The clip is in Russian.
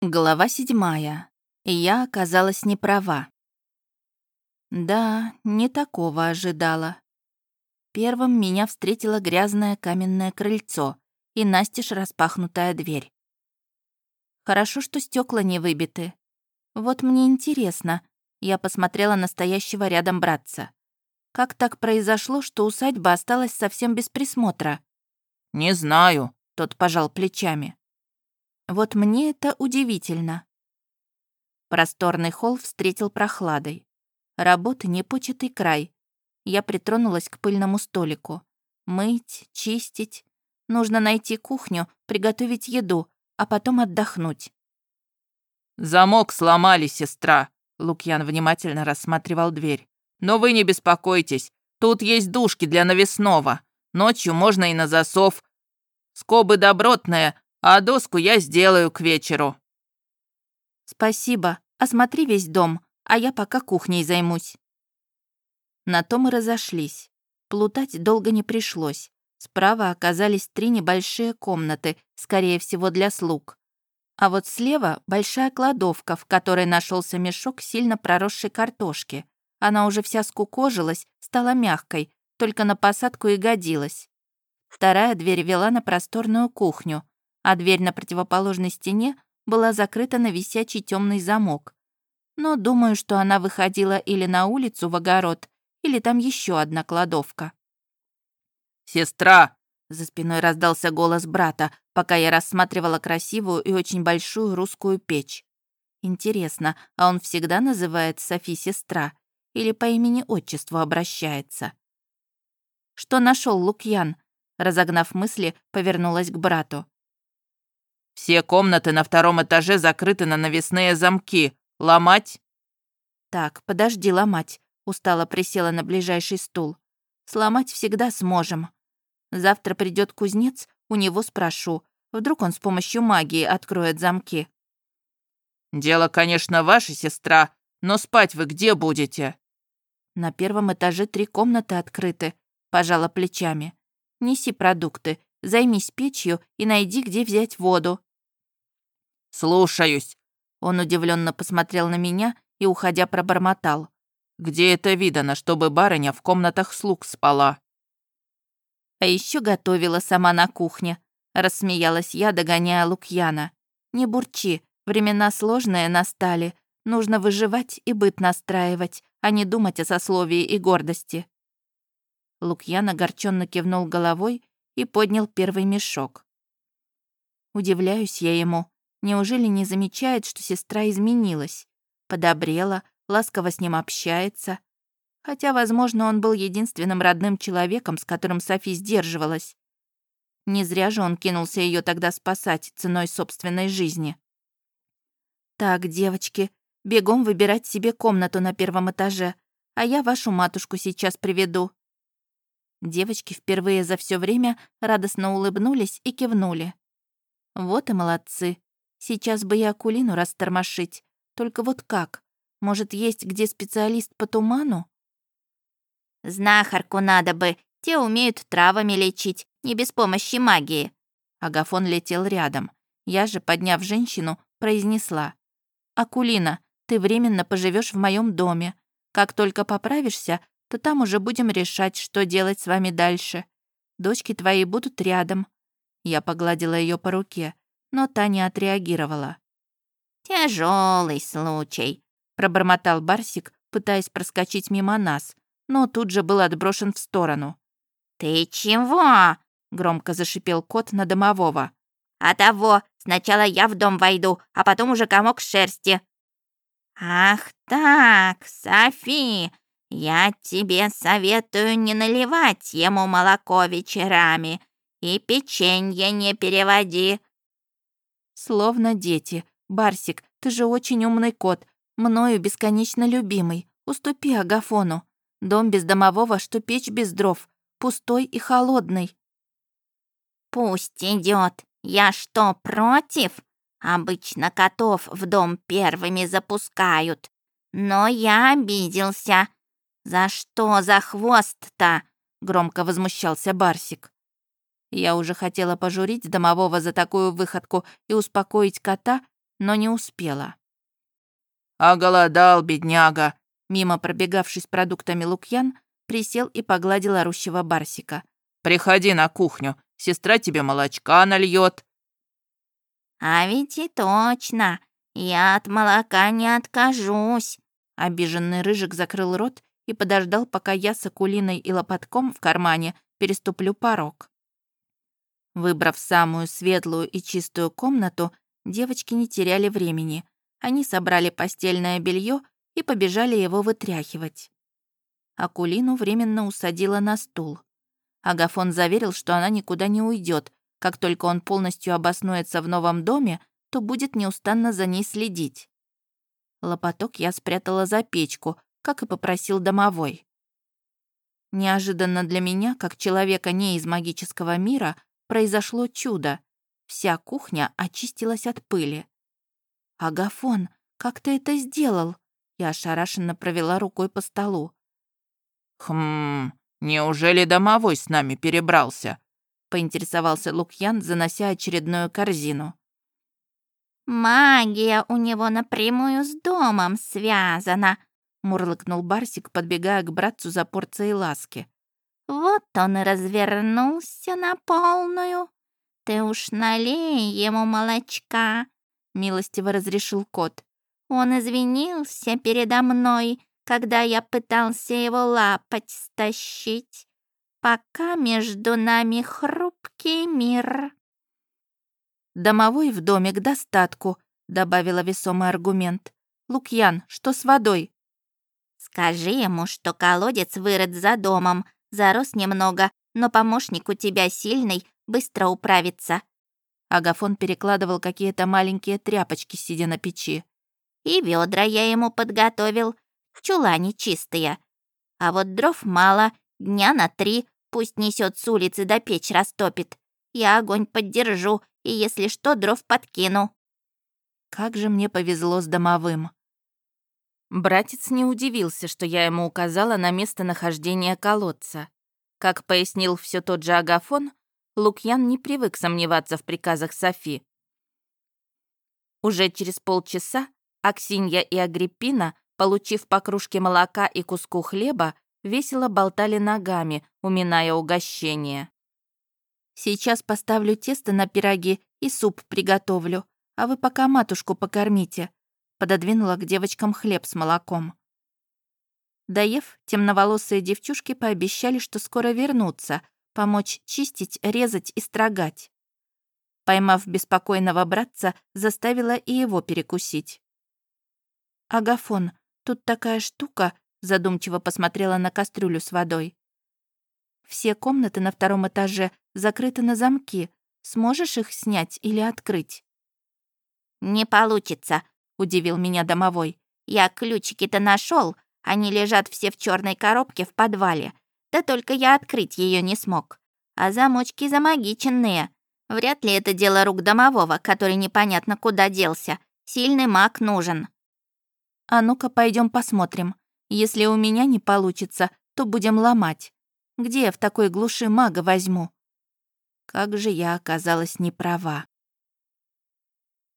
Глава седьмая. Я оказалась не права. Да, не такого ожидала. Первым меня встретило грязное каменное крыльцо и настежь распахнутая дверь. Хорошо, что стекла не выбиты. Вот мне интересно, я посмотрела на стоящего рядом братца. Как так произошло, что усадьба осталась совсем без присмотра? «Не знаю», — тот пожал плечами. Вот мне это удивительно. Просторный холл встретил прохладой. Работы непочатый край. Я притронулась к пыльному столику. Мыть, чистить. Нужно найти кухню, приготовить еду, а потом отдохнуть. «Замок сломали, сестра», — Лукьян внимательно рассматривал дверь. «Но вы не беспокойтесь, тут есть душки для навесного. Ночью можно и на засов. Скобы добротные, а доску я сделаю к вечеру». «Спасибо. Осмотри весь дом, а я пока кухней займусь». На то мы разошлись. Плутать долго не пришлось. Справа оказались три небольшие комнаты, скорее всего, для слуг. А вот слева большая кладовка, в которой нашелся мешок сильно проросшей картошки. Она уже вся скукожилась, стала мягкой, только на посадку и годилась. Вторая дверь вела на просторную кухню, а дверь на противоположной стене была закрыта на висячий темный замок. Но думаю, что она выходила или на улицу в огород, или там еще одна кладовка. «Сестра!» — за спиной раздался голос брата, пока я рассматривала красивую и очень большую русскую печь. Интересно, а он всегда называет Софи сестра или по имени-отчеству обращается? Что нашел Лукьян? Разогнав мысли, повернулась к брату. Все комнаты на втором этаже закрыты на навесные замки. Ломать?» «Так, подожди ломать», — устало присела на ближайший стул. «Сломать всегда сможем. Завтра придет кузнец, у него спрошу. Вдруг он с помощью магии откроет замки». «Дело, конечно, ваша сестра, но спать вы где будете?» «На первом этаже три комнаты открыты», — пожала плечами. «Неси продукты, займись печью и найди, где взять воду». «Слушаюсь». Он удивленно посмотрел на меня и, уходя, пробормотал. «Где это видано, чтобы барыня в комнатах слуг спала?» «А еще готовила сама на кухне», — рассмеялась я, догоняя Лукьяна. «Не бурчи, времена сложные настали. Нужно выживать и быт настраивать, а не думать о сословии и гордости». Лукьян огорченно кивнул головой и поднял первый мешок. Удивляюсь я ему. Неужели не замечает, что сестра изменилась? Подобрела, ласково с ним общается. Хотя, возможно, он был единственным родным человеком, с которым Софи сдерживалась. Не зря же он кинулся ее тогда спасать ценой собственной жизни. «Так, девочки, бегом выбирать себе комнату на первом этаже, а я вашу матушку сейчас приведу». Девочки впервые за все время радостно улыбнулись и кивнули. Вот и молодцы. Сейчас бы я Акулину растормошить. Только вот как? Может, есть где специалист по туману? Знахарку надо бы. Те умеют травами лечить, не без помощи магии. Агафон летел рядом. Я же, подняв женщину, произнесла. «Акулина, ты временно поживешь в моем доме. Как только поправишься, то там уже будем решать, что делать с вами дальше. Дочки твои будут рядом». Я погладила ее по руке но та не отреагировала. Тяжелый случай», — пробормотал Барсик, пытаясь проскочить мимо нас, но тут же был отброшен в сторону. «Ты чего?» — громко зашипел кот на домового. «А того, сначала я в дом войду, а потом уже комок шерсти». «Ах так, Софи, я тебе советую не наливать ему молоко вечерами и печенье не переводи, Словно дети. Барсик, ты же очень умный кот, мною бесконечно любимый. Уступи Агафону. Дом без домового, что печь без дров, пустой и холодный. Пусть идет. Я что, против? Обычно котов в дом первыми запускают. Но я обиделся. За что за хвост-то? Громко возмущался Барсик. Я уже хотела пожурить домового за такую выходку и успокоить кота, но не успела. «Оголодал, бедняга!» Мимо пробегавшись продуктами Лукьян, присел и погладил орущего Барсика. «Приходи на кухню, сестра тебе молочка нальет. «А ведь и точно, я от молока не откажусь!» Обиженный Рыжик закрыл рот и подождал, пока я с Акулиной и лопатком в кармане переступлю порог. Выбрав самую светлую и чистую комнату, девочки не теряли времени. Они собрали постельное белье и побежали его вытряхивать. Акулину временно усадила на стул. Агафон заверил, что она никуда не уйдет. Как только он полностью обоснуется в новом доме, то будет неустанно за ней следить. Лопаток я спрятала за печку, как и попросил домовой. Неожиданно для меня, как человека не из магического мира, произошло чудо. Вся кухня очистилась от пыли. «Агафон, как ты это сделал?» Я ошарашенно провела рукой по столу. «Хм, неужели домовой с нами перебрался?» поинтересовался Лукьян, занося очередную корзину. «Магия у него напрямую с домом связана», мурлыкнул Барсик, подбегая к братцу за порцией ласки. «Вот он и развернулся на полную. Ты уж налей ему молочка», — милостиво разрешил кот. «Он извинился передо мной, когда я пытался его лапать стащить. Пока между нами хрупкий мир». «Домовой в доме к достатку», — добавила весомый аргумент. «Лукьян, что с водой?» Скажи ему, что колодец вырыт за домом, зарос немного, но помощник у тебя сильный, быстро управится». Агафон перекладывал какие-то маленькие тряпочки, сидя на печи. «И ведра я ему подготовил, в чулане чистые. А вот дров мало, дня на три, пусть несет с улицы до печь растопит. Я огонь поддержу, и если что, дров подкину». Как же мне повезло с домовым. Братец не удивился, что я ему указала на местонахождение колодца. Как пояснил все тот же Агафон, Лукьян не привык сомневаться в приказах Софи. Уже через полчаса Аксинья и Агриппина, получив по кружке молока и куску хлеба, весело болтали ногами, уминая угощение. «Сейчас поставлю тесто на пироги и суп приготовлю, а вы пока матушку покормите», пододвинула к девочкам хлеб с молоком. Доев, темноволосые девчушки пообещали, что скоро вернутся, помочь чистить, резать и строгать. Поймав беспокойного братца, заставила и его перекусить. «Агафон, тут такая штука», задумчиво посмотрела на кастрюлю с водой. «Все комнаты на втором этаже закрыты на замки. Сможешь их снять или открыть?» «Не получится», удивил меня домовой. «Я ключики-то нашел, они лежат все в черной коробке в подвале. Да только я открыть ее не смог. А замочки замагиченные. Вряд ли это дело рук домового, который непонятно куда делся. Сильный маг нужен». «А ну-ка, пойдем посмотрим. Если у меня не получится, то будем ломать. Где я в такой глуши мага возьму?» Как же я оказалась неправа.